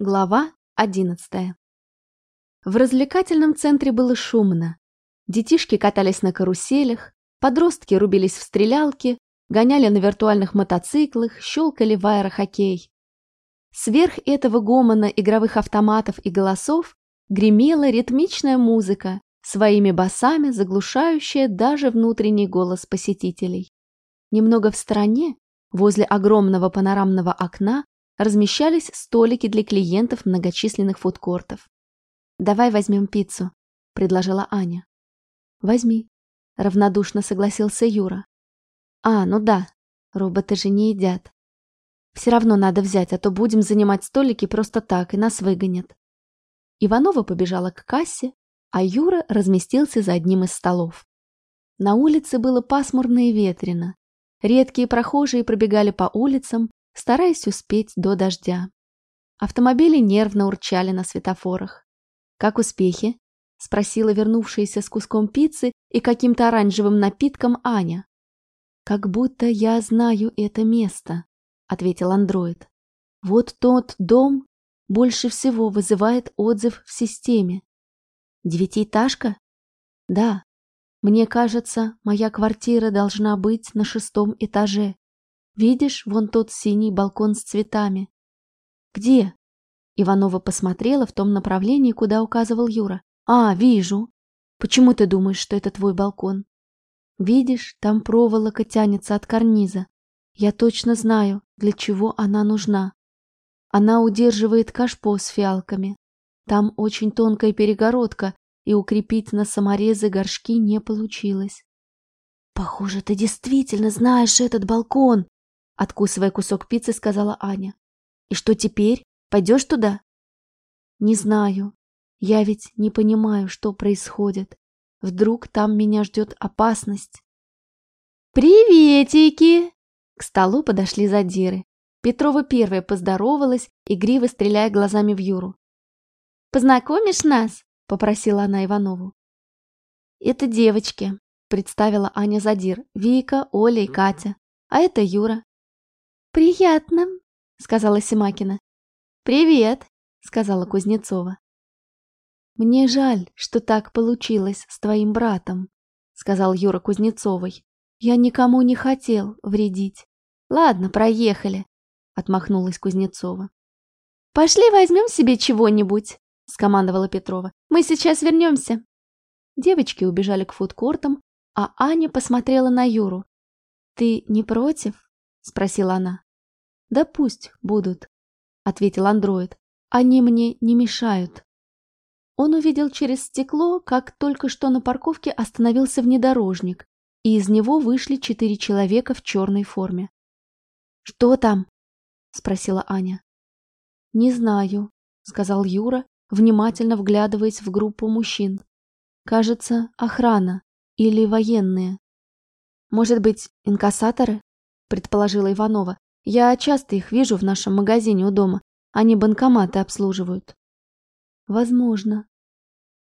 Глава одиннадцатая В развлекательном центре было шумно. Детишки катались на каруселях, подростки рубились в стрелялки, гоняли на виртуальных мотоциклах, щелкали в аэрохоккей. Сверх этого гомона игровых автоматов и голосов гремела ритмичная музыка, своими басами заглушающая даже внутренний голос посетителей. Немного в стороне, возле огромного панорамного окна, размещались столики для клиентов многочисленных фудкортов. «Давай возьмем пиццу», — предложила Аня. «Возьми», — равнодушно согласился Юра. «А, ну да, роботы же не едят. Все равно надо взять, а то будем занимать столики просто так, и нас выгонят». Иванова побежала к кассе, а Юра разместился за одним из столов. На улице было пасмурно и ветрено. Редкие прохожие пробегали по улицам, стараясь успеть до дождя. Автомобили нервно урчали на светофорах. «Как успехи?» — спросила вернувшаяся с куском пиццы и каким-то оранжевым напитком Аня. «Как будто я знаю это место», — ответил андроид. «Вот тот дом больше всего вызывает отзыв в системе. Девятиэтажка? Да. Мне кажется, моя квартира должна быть на шестом этаже. Видишь, вон тот синий балкон с цветами. Где? Иванова посмотрела в том направлении, куда указывал Юра. А, вижу. Почему ты думаешь, что это твой балкон? Видишь, там проволока тянется от карниза. Я точно знаю, для чего она нужна. Она удерживает кашпо с фиалками. Там очень тонкая перегородка, и укрепить на саморезы горшки не получилось. «Похоже, ты действительно знаешь этот балкон!» Откусывая кусок пиццы, сказала Аня. «И что теперь? Пойдешь туда?» «Не знаю. Я ведь не понимаю, что происходит. Вдруг там меня ждет опасность?» «Приветики!» К столу подошли задиры. Петрова первая поздоровалась, игриво стреляя глазами в Юру. «Познакомишь нас?» — попросила она Иванову. «Это девочки», — представила Аня Задир, Вика, Оля и Катя. «А это Юра. «Приятно», — сказала Симакина. «Привет», — сказала Кузнецова. «Мне жаль, что так получилось с твоим братом», — сказал Юра Кузнецовой. «Я никому не хотел вредить». «Ладно, проехали», — отмахнулась Кузнецова. «Пошли возьмем себе чего-нибудь», — скомандовала Петрова. «Мы сейчас вернемся». Девочки убежали к фудкортам, а Аня посмотрела на Юру. «Ты не против?» — спросила она. «Да пусть будут», — ответил андроид. «Они мне не мешают». Он увидел через стекло, как только что на парковке остановился внедорожник, и из него вышли четыре человека в черной форме. «Что там?» — спросила Аня. «Не знаю», — сказал Юра, внимательно вглядываясь в группу мужчин. «Кажется, охрана или военные». «Может быть, инкассаторы?» — предположила Иванова. Я часто их вижу в нашем магазине у дома. Они банкоматы обслуживают. Возможно.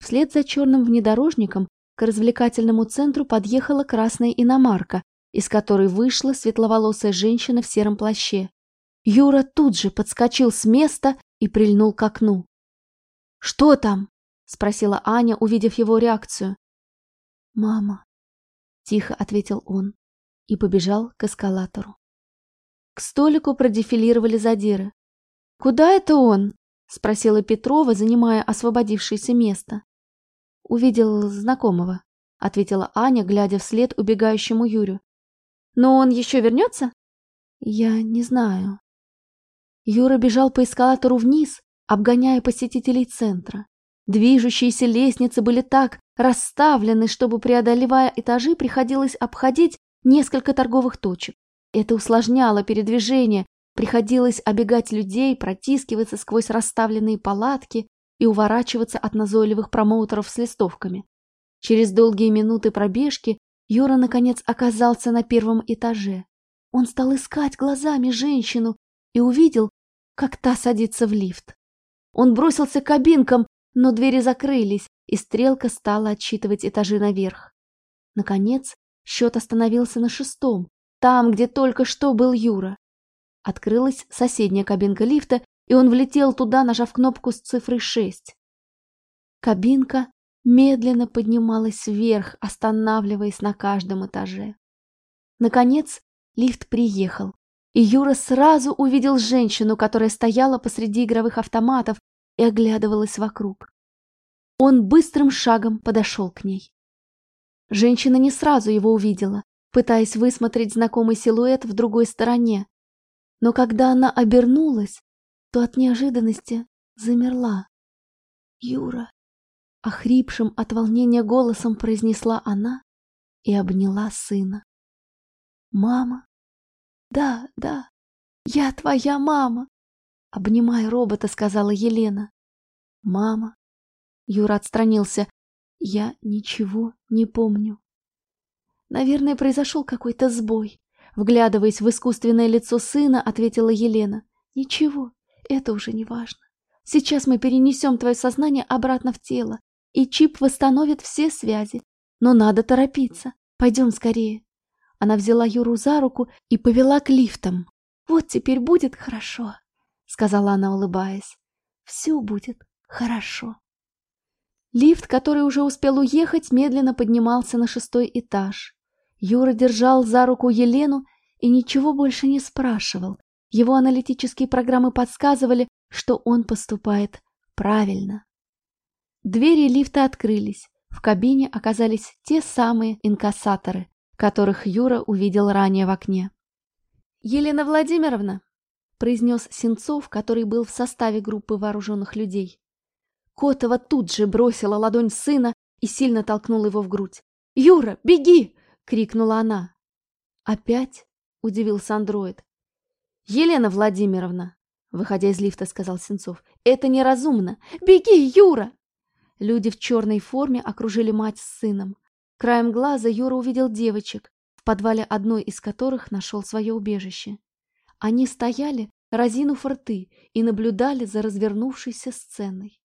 Вслед за черным внедорожником к развлекательному центру подъехала красная иномарка, из которой вышла светловолосая женщина в сером плаще. Юра тут же подскочил с места и прильнул к окну. «Что там?» — спросила Аня, увидев его реакцию. «Мама», — тихо ответил он и побежал к эскалатору. К столику продефилировали задиры. «Куда это он?» — спросила Петрова, занимая освободившееся место. «Увидел знакомого», — ответила Аня, глядя вслед убегающему Юрю. «Но он еще вернется?» «Я не знаю». Юра бежал по эскалатору вниз, обгоняя посетителей центра. Движущиеся лестницы были так расставлены, чтобы, преодолевая этажи, приходилось обходить несколько торговых точек. Это усложняло передвижение, приходилось обегать людей, протискиваться сквозь расставленные палатки и уворачиваться от назойливых промоутеров с листовками. Через долгие минуты пробежки Юра наконец оказался на первом этаже. Он стал искать глазами женщину и увидел, как та садится в лифт. Он бросился к кабинкам, но двери закрылись, и стрелка стала отсчитывать этажи наверх. Наконец, счет остановился на шестом, там, где только что был Юра. Открылась соседняя кабинка лифта, и он влетел туда, нажав кнопку с цифрой 6. Кабинка медленно поднималась вверх, останавливаясь на каждом этаже. Наконец, лифт приехал, и Юра сразу увидел женщину, которая стояла посреди игровых автоматов и оглядывалась вокруг. Он быстрым шагом подошел к ней. Женщина не сразу его увидела, пытаясь высмотреть знакомый силуэт в другой стороне. Но когда она обернулась, то от неожиданности замерла. «Юра!» — охрипшим от волнения голосом произнесла она и обняла сына. «Мама?» «Да, да, я твоя мама!» Обнимая робота, сказала Елена. «Мама?» Юра отстранился. «Я ничего не помню». Наверное, произошел какой-то сбой. Вглядываясь в искусственное лицо сына, ответила Елена. «Ничего, это уже не важно. Сейчас мы перенесем твое сознание обратно в тело, и чип восстановит все связи. Но надо торопиться. Пойдем скорее». Она взяла Юру за руку и повела к лифтам. «Вот теперь будет хорошо», — сказала она, улыбаясь. «Все будет хорошо». Лифт, который уже успел уехать, медленно поднимался на шестой этаж. Юра держал за руку Елену и ничего больше не спрашивал. Его аналитические программы подсказывали, что он поступает правильно. Двери лифта открылись. В кабине оказались те самые инкассаторы, которых Юра увидел ранее в окне. «Елена Владимировна», — произнес Сенцов, который был в составе группы вооруженных людей. Котова тут же бросила ладонь сына и сильно толкнула его в грудь. «Юра, беги!» — крикнула она. «Опять?» — удивился андроид. «Елена Владимировна!» — выходя из лифта, сказал Сенцов. «Это неразумно! Беги, Юра!» Люди в черной форме окружили мать с сыном. Краем глаза Юра увидел девочек, в подвале одной из которых нашел свое убежище. Они стояли, разинув рты, и наблюдали за развернувшейся сценой.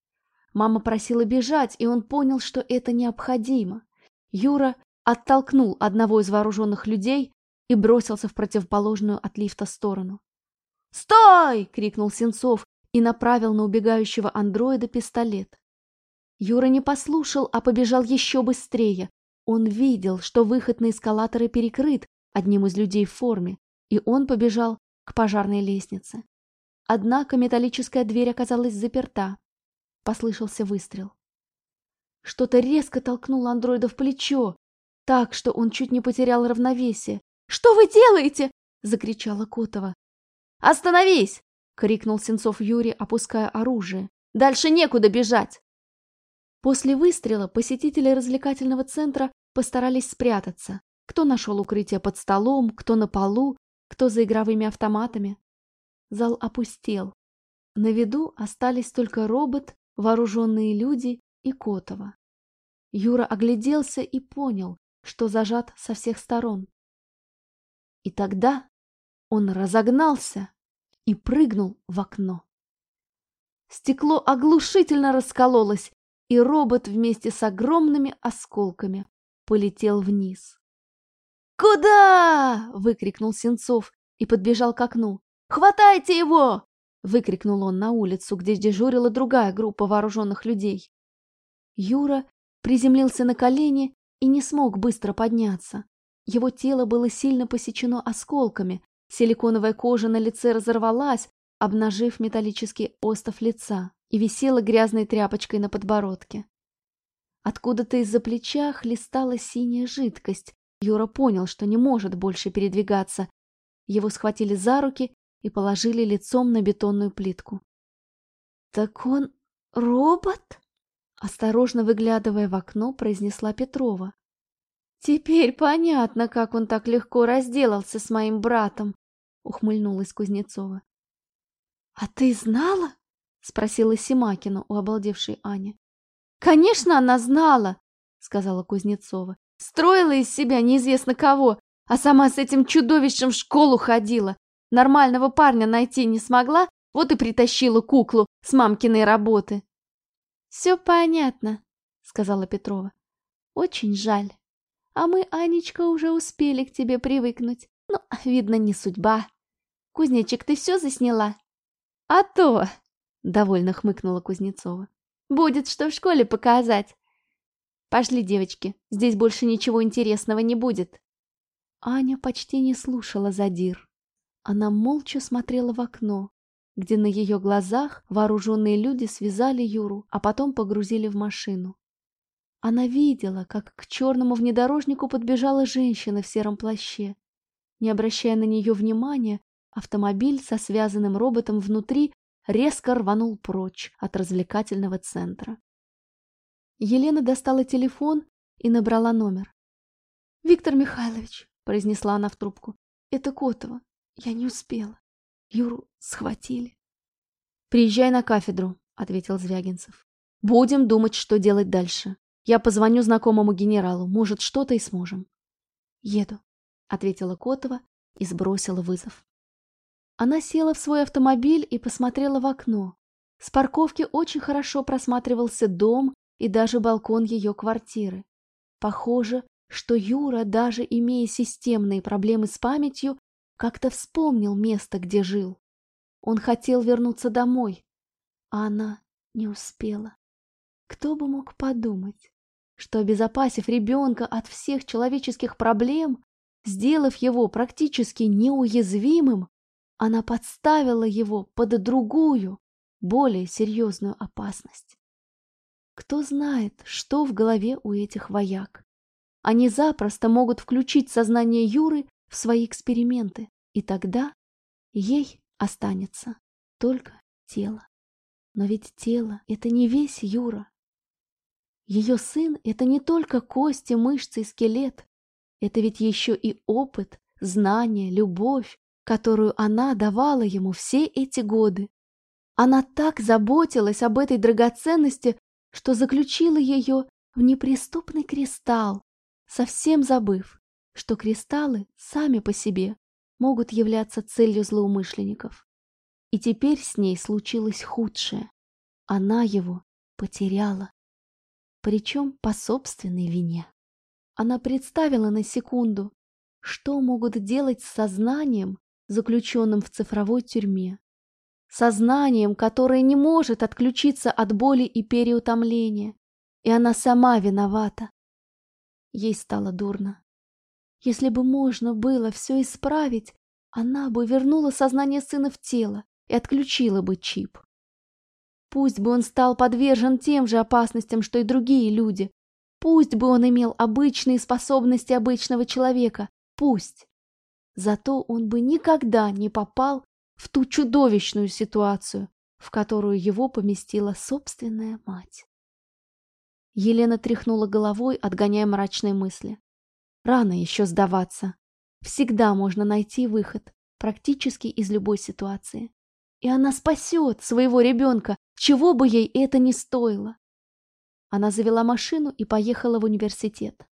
Мама просила бежать, и он понял, что это необходимо. Юра оттолкнул одного из вооруженных людей и бросился в противоположную от лифта сторону. «Стой!» — крикнул Сенцов и направил на убегающего андроида пистолет. Юра не послушал, а побежал еще быстрее. Он видел, что выход на эскалаторы перекрыт одним из людей в форме, и он побежал к пожарной лестнице. Однако металлическая дверь оказалась заперта. Послышался выстрел. Что-то резко толкнуло андроида в плечо, так, что он чуть не потерял равновесие. «Что вы делаете?» — закричала Котова. «Остановись!» — крикнул Сенцов Юрий, опуская оружие. «Дальше некуда бежать!» После выстрела посетители развлекательного центра постарались спрятаться. Кто нашел укрытие под столом, кто на полу, кто за игровыми автоматами. Зал опустел. На виду остались только робот, вооруженные люди и Котова. Юра огляделся и понял, что зажат со всех сторон. И тогда он разогнался и прыгнул в окно. Стекло оглушительно раскололось, и робот вместе с огромными осколками полетел вниз. «Куда?» — выкрикнул Сенцов и подбежал к окну. «Хватайте его!» — выкрикнул он на улицу, где дежурила другая группа вооруженных людей. Юра приземлился на колени и не смог быстро подняться. Его тело было сильно посечено осколками, силиконовая кожа на лице разорвалась, обнажив металлический остов лица и висела грязной тряпочкой на подбородке. Откуда-то из-за плеча хлестала синяя жидкость. Юра понял, что не может больше передвигаться. Его схватили за руки и положили лицом на бетонную плитку. «Так он робот?» Осторожно выглядывая в окно, произнесла Петрова. «Теперь понятно, как он так легко разделался с моим братом», — ухмыльнулась Кузнецова. «А ты знала?» — спросила Симакина у обалдевшей Ани. «Конечно, она знала!» — сказала Кузнецова. «Строила из себя неизвестно кого, а сама с этим чудовищем в школу ходила. Нормального парня найти не смогла, вот и притащила куклу с мамкиной работы». «Все понятно», — сказала Петрова. «Очень жаль. А мы, Анечка, уже успели к тебе привыкнуть. Ну, видно, не судьба. Кузнечик, ты все засняла?» А то, довольно хмыкнула Кузнецова. Будет что в школе показать. Пошли, девочки, здесь больше ничего интересного не будет. Аня почти не слушала Задир. Она молча смотрела в окно, где на ее глазах вооруженные люди связали Юру, а потом погрузили в машину. Она видела, как к черному внедорожнику подбежала женщина в сером плаще. Не обращая на нее внимания, автомобиль со связанным роботом внутри резко рванул прочь от развлекательного центра. Елена достала телефон и набрала номер. «Виктор Михайлович», — произнесла она в трубку, — «это Котова. Я не успела. Юру схватили». «Приезжай на кафедру», — ответил Звягинцев. «Будем думать, что делать дальше. Я позвоню знакомому генералу. Может, что-то и сможем». «Еду», — ответила Котова и сбросила вызов. Она села в свой автомобиль и посмотрела в окно. С парковки очень хорошо просматривался дом и даже балкон ее квартиры. Похоже, что Юра, даже имея системные проблемы с памятью, как-то вспомнил место, где жил. Он хотел вернуться домой, а она не успела. Кто бы мог подумать, что, обезопасив ребенка от всех человеческих проблем, сделав его практически неуязвимым, она подставила его под другую, более серьезную опасность. Кто знает, что в голове у этих вояк. Они запросто могут включить сознание Юры свои эксперименты, и тогда ей останется только тело. Но ведь тело — это не весь Юра. Ее сын — это не только кости, мышцы и скелет. Это ведь еще и опыт, знания, любовь, которую она давала ему все эти годы. Она так заботилась об этой драгоценности, что заключила ее в неприступный кристалл, совсем забыв, что кристаллы сами по себе могут являться целью злоумышленников. И теперь с ней случилось худшее. Она его потеряла. Причем по собственной вине. Она представила на секунду, что могут делать с сознанием, заключенным в цифровой тюрьме. Сознанием, которое не может отключиться от боли и переутомления. И она сама виновата. Ей стало дурно. Если бы можно было все исправить, она бы вернула сознание сына в тело и отключила бы чип. Пусть бы он стал подвержен тем же опасностям, что и другие люди. Пусть бы он имел обычные способности обычного человека. Пусть. Зато он бы никогда не попал в ту чудовищную ситуацию, в которую его поместила собственная мать. Елена тряхнула головой, отгоняя мрачные мысли. Рано еще сдаваться. Всегда можно найти выход, практически из любой ситуации. И она спасет своего ребенка, чего бы ей это ни стоило. Она завела машину и поехала в университет.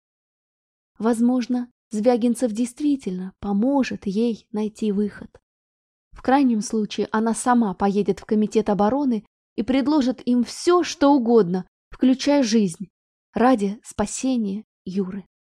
Возможно, Звягинцев действительно поможет ей найти выход. В крайнем случае она сама поедет в комитет обороны и предложит им все, что угодно, включая жизнь, ради спасения Юры.